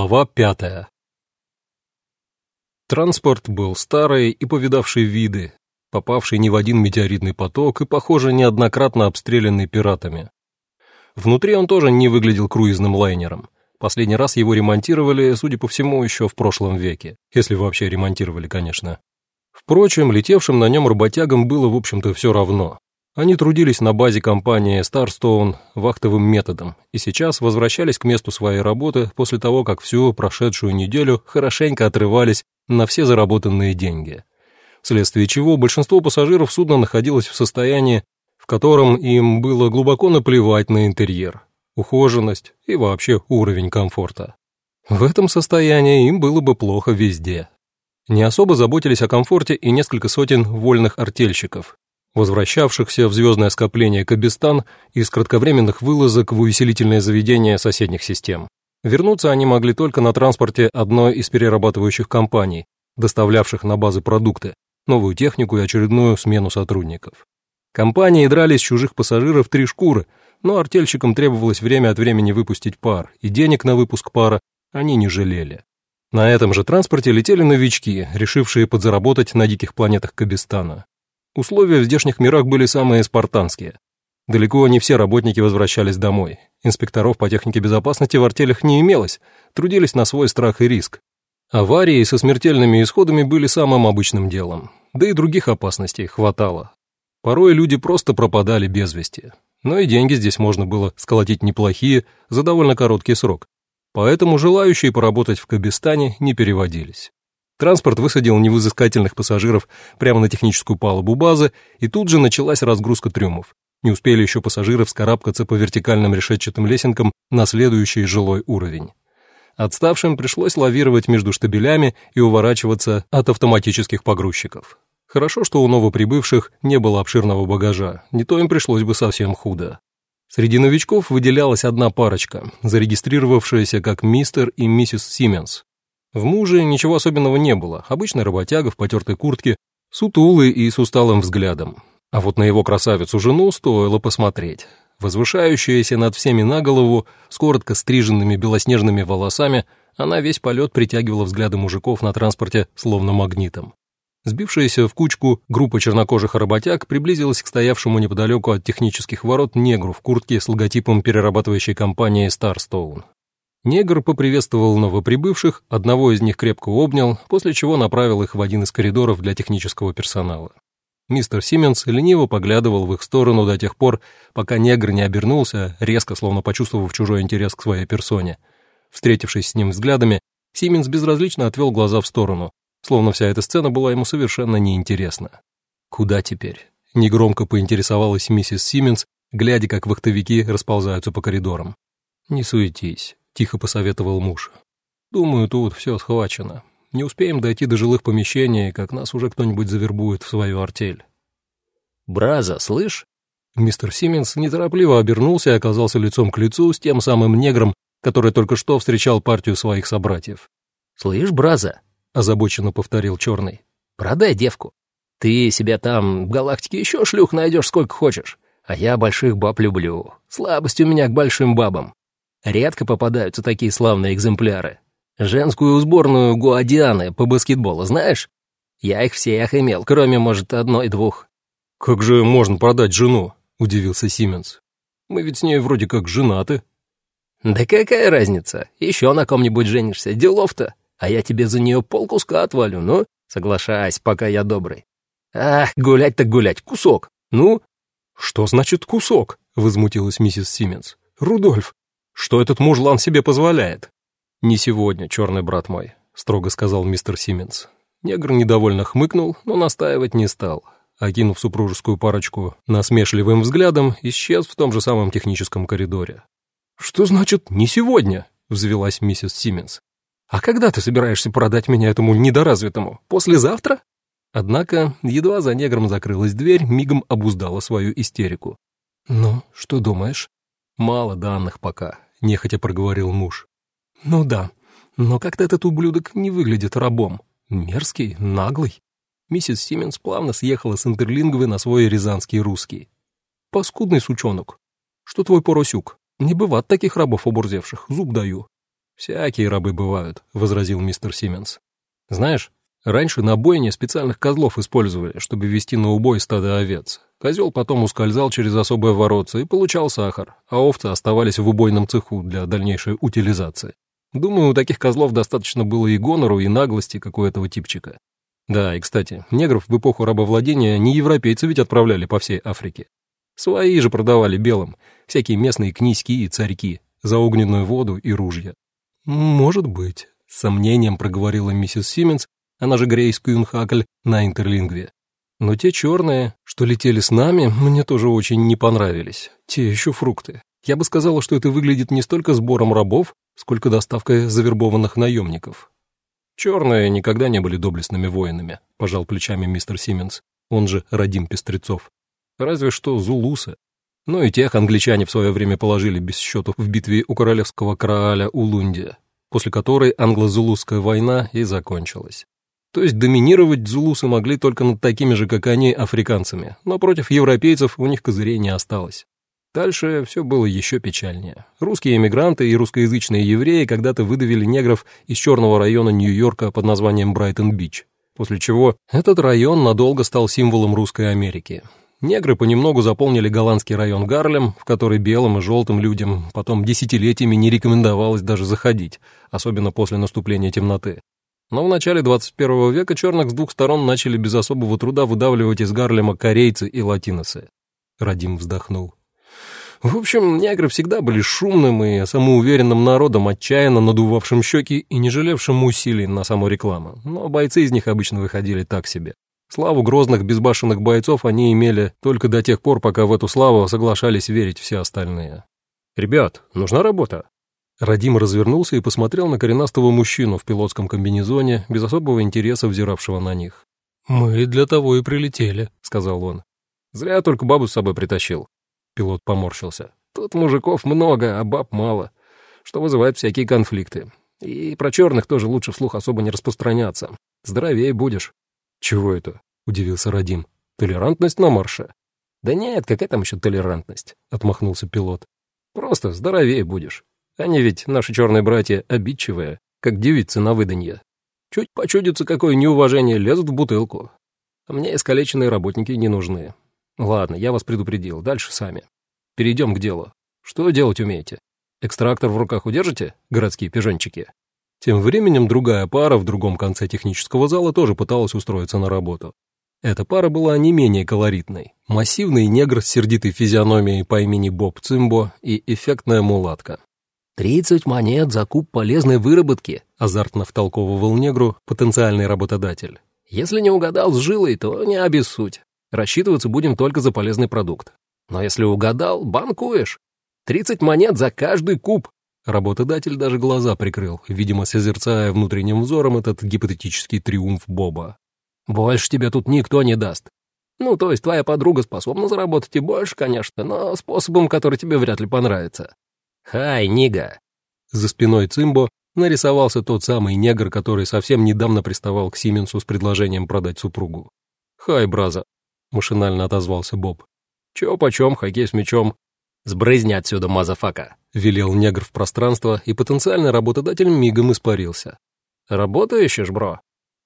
Глава пятая Транспорт был старый и повидавший виды, попавший не в один метеоритный поток и, похоже, неоднократно обстрелянный пиратами. Внутри он тоже не выглядел круизным лайнером. Последний раз его ремонтировали, судя по всему, еще в прошлом веке, если вообще ремонтировали, конечно. Впрочем, летевшим на нем работягам было, в общем-то, все равно. Они трудились на базе компании Starstone вахтовым методом и сейчас возвращались к месту своей работы после того, как всю прошедшую неделю хорошенько отрывались на все заработанные деньги. Вследствие чего большинство пассажиров судна находилось в состоянии, в котором им было глубоко наплевать на интерьер, ухоженность и вообще уровень комфорта. В этом состоянии им было бы плохо везде. Не особо заботились о комфорте и несколько сотен вольных артельщиков, возвращавшихся в звездное скопление Кабистан из кратковременных вылазок в увеселительное заведение соседних систем. Вернуться они могли только на транспорте одной из перерабатывающих компаний, доставлявших на базы продукты, новую технику и очередную смену сотрудников. Компании дрались чужих пассажиров три шкуры, но артельщикам требовалось время от времени выпустить пар, и денег на выпуск пара они не жалели. На этом же транспорте летели новички, решившие подзаработать на диких планетах Кабистана. Условия в здешних мирах были самые спартанские. Далеко не все работники возвращались домой. Инспекторов по технике безопасности в артелях не имелось, трудились на свой страх и риск. Аварии со смертельными исходами были самым обычным делом. Да и других опасностей хватало. Порой люди просто пропадали без вести. Но и деньги здесь можно было сколотить неплохие за довольно короткий срок. Поэтому желающие поработать в Кабистане не переводились. Транспорт высадил невызыскательных пассажиров прямо на техническую палубу базы, и тут же началась разгрузка трюмов. Не успели еще пассажиры вскарабкаться по вертикальным решетчатым лесенкам на следующий жилой уровень. Отставшим пришлось лавировать между штабелями и уворачиваться от автоматических погрузчиков. Хорошо, что у новоприбывших не было обширного багажа, не то им пришлось бы совсем худо. Среди новичков выделялась одна парочка, зарегистрировавшаяся как мистер и миссис Сименс, в муже ничего особенного не было, обычный работяга в потертой куртке, сутулый и с усталым взглядом. А вот на его красавицу-жену стоило посмотреть. Возвышающаяся над всеми на голову, с коротко стриженными белоснежными волосами, она весь полет притягивала взгляды мужиков на транспорте словно магнитом. Сбившаяся в кучку группа чернокожих работяг приблизилась к стоявшему неподалеку от технических ворот негру в куртке с логотипом перерабатывающей компании Starstone. Негр поприветствовал новоприбывших, одного из них крепко обнял, после чего направил их в один из коридоров для технического персонала. Мистер Сименс лениво поглядывал в их сторону до тех пор, пока негр не обернулся, резко, словно почувствовав чужой интерес к своей персоне. Встретившись с ним взглядами, Сименс безразлично отвел глаза в сторону, словно вся эта сцена была ему совершенно неинтересна. «Куда теперь?» — негромко поинтересовалась миссис Сименс, глядя, как вахтовики расползаются по коридорам. «Не суетись. — тихо посоветовал муж. «Думаю, тут все схвачено. Не успеем дойти до жилых помещений, как нас уже кто-нибудь завербует в свою артель». «Браза, слышь?» Мистер Сименс неторопливо обернулся и оказался лицом к лицу с тем самым негром, который только что встречал партию своих собратьев. «Слышь, Браза?» — озабоченно повторил Черный. «Продай девку. Ты себе там в галактике еще шлюх найдешь сколько хочешь, а я больших баб люблю. Слабость у меня к большим бабам. Редко попадаются такие славные экземпляры. Женскую сборную Гуадианы по баскетболу знаешь? Я их всех имел, кроме, может, одной-двух». «Как же можно продать жену?» — удивился Сименс. «Мы ведь с ней вроде как женаты». «Да какая разница? Еще на ком-нибудь женишься, делов-то. А я тебе за нее полкуска отвалю, ну, соглашайся, пока я добрый. Ах, гулять так гулять, кусок, ну?» «Что значит кусок?» — возмутилась миссис Сименс. «Рудольф, что этот мужлан себе позволяет?» «Не сегодня, черный брат мой», — строго сказал мистер Сименс. Негр недовольно хмыкнул, но настаивать не стал. Окинув супружескую парочку насмешливым взглядом, исчез в том же самом техническом коридоре. «Что значит «не сегодня»?» — взвелась миссис Сименс. «А когда ты собираешься продать меня этому недоразвитому? Послезавтра?» Однако, едва за негром закрылась дверь, мигом обуздала свою истерику. «Ну, что думаешь?» «Мало данных пока», — нехотя проговорил муж. «Ну да, но как-то этот ублюдок не выглядит рабом. Мерзкий, наглый». Миссис Сименс плавно съехала с интерлинговой на свой рязанский русский. «Паскудный сучонок. Что твой поросюк? Не бывает таких рабов обурзевших, зуб даю. «Всякие рабы бывают», — возразил мистер Сименс. «Знаешь, раньше на бойне специальных козлов использовали, чтобы вести на убой стадо овец. Козел потом ускользал через особое воротце и получал сахар, а овцы оставались в убойном цеху для дальнейшей утилизации. Думаю, у таких козлов достаточно было и гонору, и наглости, как у этого типчика. Да, и, кстати, негров в эпоху рабовладения не европейцы ведь отправляли по всей Африке. Свои же продавали белым, всякие местные князьки и царьки, за огненную воду и ружья. «Может быть», — с сомнением проговорила миссис Сименс, она же Грейс Кюнхакль на интерлингве. Но те черные, что летели с нами, мне тоже очень не понравились. Те еще фрукты. Я бы сказала, что это выглядит не столько сбором рабов, сколько доставкой завербованных наемников. Черные никогда не были доблестными воинами, пожал плечами мистер Сименс, он же Радим Пестрецов. Разве что зулусы. Ну и тех англичане в свое время положили без счету в битве у королевского краля Улундия, после которой англо-зулусская война и закончилась. То есть доминировать зулусы могли только над такими же, как они, африканцами, но против европейцев у них козырей не осталось. Дальше все было еще печальнее. Русские эмигранты и русскоязычные евреи когда-то выдавили негров из черного района Нью-Йорка под названием Брайтон-Бич, после чего этот район надолго стал символом русской Америки. Негры понемногу заполнили голландский район Гарлем, в который белым и желтым людям потом десятилетиями не рекомендовалось даже заходить, особенно после наступления темноты. Но в начале 21 века черных с двух сторон начали без особого труда выдавливать из Гарлема корейцы и латиносы. Радим вздохнул. В общем, негры всегда были шумным и самоуверенным народом, отчаянно надувавшим щеки и не жалевшим усилий на саму рекламу, но бойцы из них обычно выходили так себе. Славу грозных безбашенных бойцов они имели только до тех пор, пока в эту славу соглашались верить все остальные. «Ребят, нужна работа», Радим развернулся и посмотрел на коренастого мужчину в пилотском комбинезоне, без особого интереса взиравшего на них. «Мы для того и прилетели», — сказал он. «Зря только бабу с собой притащил». Пилот поморщился. «Тут мужиков много, а баб мало, что вызывает всякие конфликты. И про черных тоже лучше вслух особо не распространяться. Здоровее будешь». «Чего это?» — удивился Радим. «Толерантность на марше». «Да нет, какая там еще толерантность?» — отмахнулся пилот. «Просто здоровее будешь». Они ведь, наши черные братья, обидчивые, как девицы на выданье. Чуть почудится какое неуважение, лезут в бутылку. А мне искалеченные работники не нужны. Ладно, я вас предупредил, дальше сами. Перейдем к делу. Что делать умеете? Экстрактор в руках удержите, городские пижончики? Тем временем другая пара в другом конце технического зала тоже пыталась устроиться на работу. Эта пара была не менее колоритной. Массивный негр с сердитой физиономией по имени Боб Цимбо и эффектная мулатка. «Тридцать монет за куб полезной выработки», — азартно втолковывал негру потенциальный работодатель. «Если не угадал с жилой, то не обессудь. Рассчитываться будем только за полезный продукт. Но если угадал, банкуешь. Тридцать монет за каждый куб». Работодатель даже глаза прикрыл, видимо, созерцая внутренним взором этот гипотетический триумф Боба. «Больше тебе тут никто не даст. Ну, то есть твоя подруга способна заработать и больше, конечно, но способом, который тебе вряд ли понравится. «Хай, Нига!» За спиной Цимбо нарисовался тот самый негр, который совсем недавно приставал к Сименсу с предложением продать супругу. «Хай, браза!» — машинально отозвался Боб. «Чё почем, хоккей с мячом?» «Сбрызни отсюда, мазафака!» — велел негр в пространство, и потенциальный работодатель мигом испарился. «Работаешь, бро?»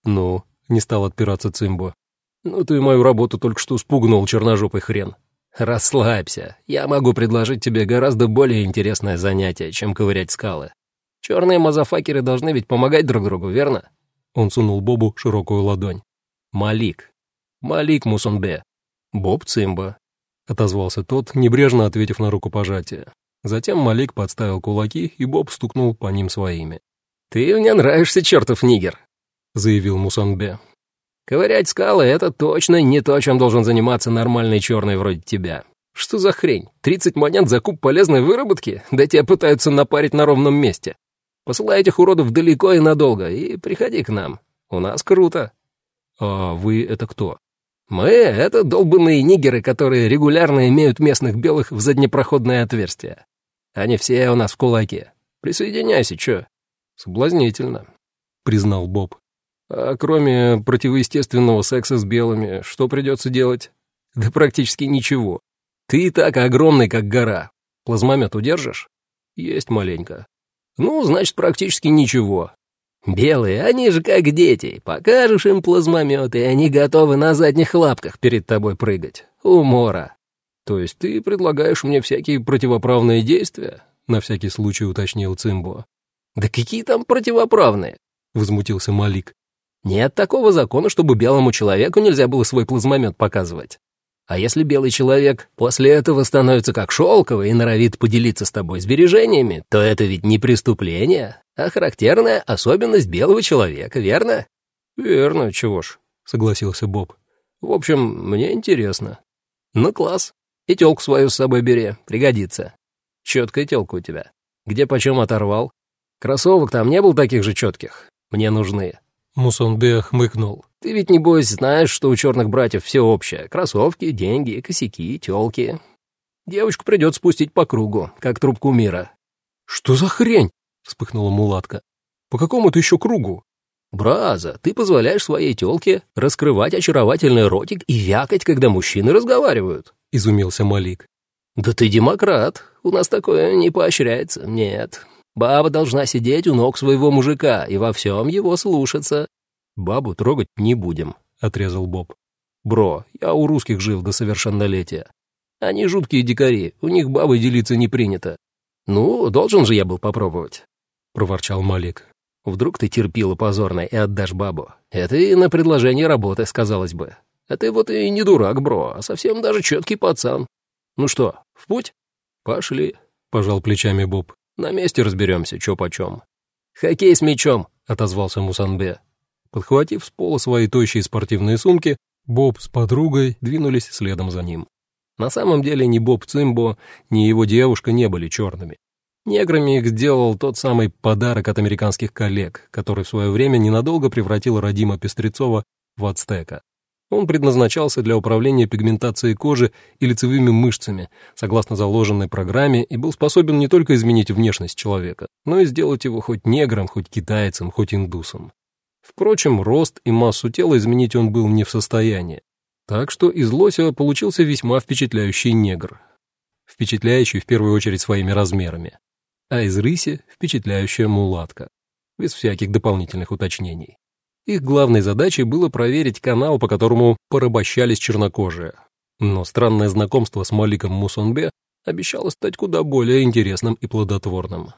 «Ну?» — не стал отпираться Цимбо. «Ну ты мою работу только что спугнул, черножопый хрен. «Расслабься. Я могу предложить тебе гораздо более интересное занятие, чем ковырять скалы. Черные мазафакеры должны ведь помогать друг другу, верно?» Он сунул Бобу широкую ладонь. «Малик. Малик Мусунбе. Боб Цимба», — отозвался тот, небрежно ответив на рукопожатие. Затем Малик подставил кулаки, и Боб стукнул по ним своими. «Ты мне нравишься, чертов нигер», — заявил Мусанбе. Ковырять скалы — это точно не то, чем должен заниматься нормальный черный вроде тебя. Что за хрень? 30 монет за куб полезной выработки? Да тебя пытаются напарить на ровном месте. Посылай этих уродов далеко и надолго, и приходи к нам. У нас круто. А вы это кто? Мы — это долбанные нигеры, которые регулярно имеют местных белых в заднепроходное отверстие. Они все у нас в кулаке. Присоединяйся, чё? Соблазнительно, признал Боб. А кроме противоестественного секса с белыми, что придется делать? Да практически ничего. Ты и так огромный, как гора. Плазмомет удержишь? Есть маленько. Ну, значит, практически ничего. Белые, они же как дети. Покажешь им плазмомет, и они готовы на задних лапках перед тобой прыгать. Умора. То есть ты предлагаешь мне всякие противоправные действия? На всякий случай уточнил Цимбо. Да какие там противоправные? Возмутился Малик. Нет такого закона, чтобы белому человеку нельзя было свой плазмомет показывать. А если белый человек после этого становится как шелковый и норовит поделиться с тобой сбережениями, то это ведь не преступление, а характерная особенность белого человека, верно? Верно, чего ж, согласился Боб. В общем, мне интересно. Ну, класс. И тёлку свою с собой бери, пригодится. Чёткая тёлка у тебя. Где почем оторвал? Кроссовок там не было таких же чётких. Мне нужны. Мусонбе хмыкнул. «Ты ведь, небось, знаешь, что у черных братьев все общее. Кроссовки, деньги, косяки, тёлки. Девочку придется спустить по кругу, как трубку мира». «Что за хрень?» — вспыхнула мулатка. «По какому-то еще кругу?» «Браза, ты позволяешь своей тёлке раскрывать очаровательный ротик и вякать, когда мужчины разговаривают», — изумился Малик. «Да ты демократ. У нас такое не поощряется. Нет, Баба должна сидеть у ног своего мужика и во всем его слушаться. Бабу трогать не будем, отрезал Боб. Бро, я у русских жил до совершеннолетия. Они жуткие дикари, у них бабы делиться не принято. Ну, должен же я был попробовать, проворчал Малик. Вдруг ты терпила позорно и отдашь бабу. Это и на предложение работы сказалось бы. А ты вот и не дурак, бро, а совсем даже четкий пацан. Ну что, в путь? Пошли, пожал плечами Боб. На месте разберемся, чё почем. «Хоккей с мячом», — отозвался Мусанбе. Подхватив с пола свои тощие спортивные сумки, Боб с подругой двинулись следом за ним. На самом деле ни Боб Цимбо, ни его девушка не были черными. Неграми их сделал тот самый подарок от американских коллег, который в свое время ненадолго превратил Радима Пестрецова в ацтека. Он предназначался для управления пигментацией кожи и лицевыми мышцами, согласно заложенной программе, и был способен не только изменить внешность человека, но и сделать его хоть негром, хоть китайцем, хоть индусом. Впрочем, рост и массу тела изменить он был не в состоянии. Так что из Лося получился весьма впечатляющий негр. Впечатляющий в первую очередь своими размерами. А из рыси впечатляющая мулатка. Без всяких дополнительных уточнений. Их главной задачей было проверить канал, по которому порабощались чернокожие. Но странное знакомство с Маликом Мусонбе обещало стать куда более интересным и плодотворным.